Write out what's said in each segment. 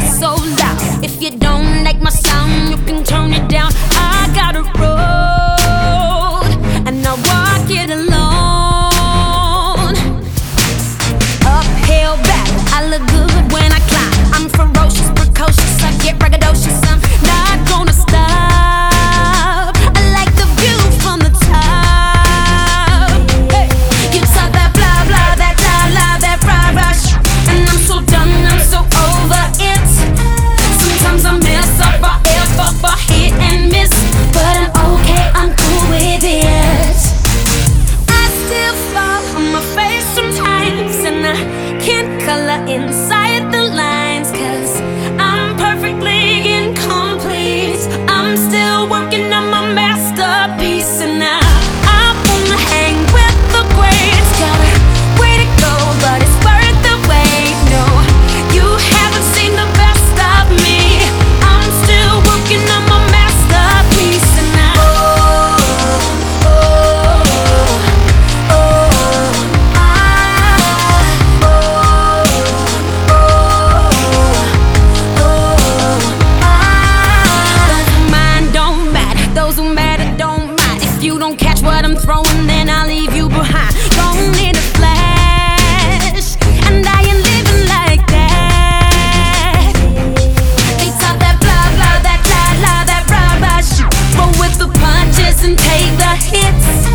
so loud. If you don't like my sound, you can turn it down. I got a road, inside you don't catch what I'm throwing, then I'll leave you behind. Gone in a flash, and I ain't living like that. They talk that blah blah, that blah blah, that rubbish. Roll with the punches and take the hits.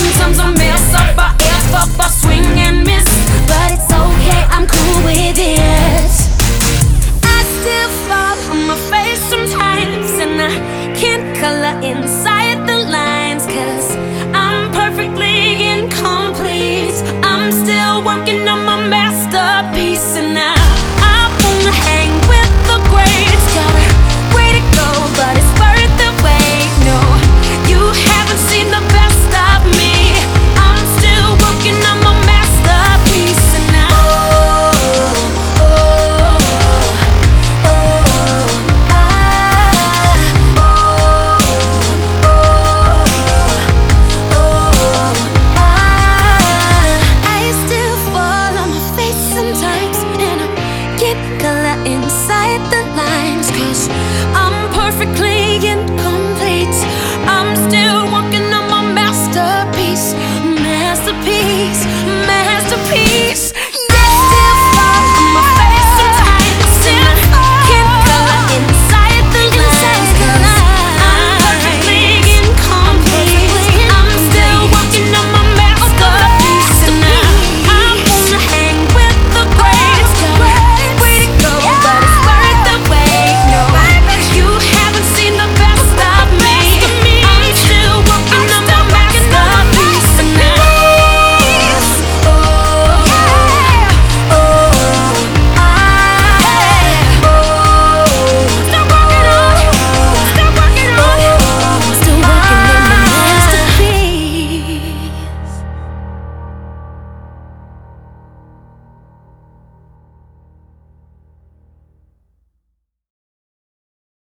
Sometimes I mess up, I air up, I swing and miss, but it's okay, I'm cool with it. I still fall on my face sometimes, and I can't color inside. I'm still working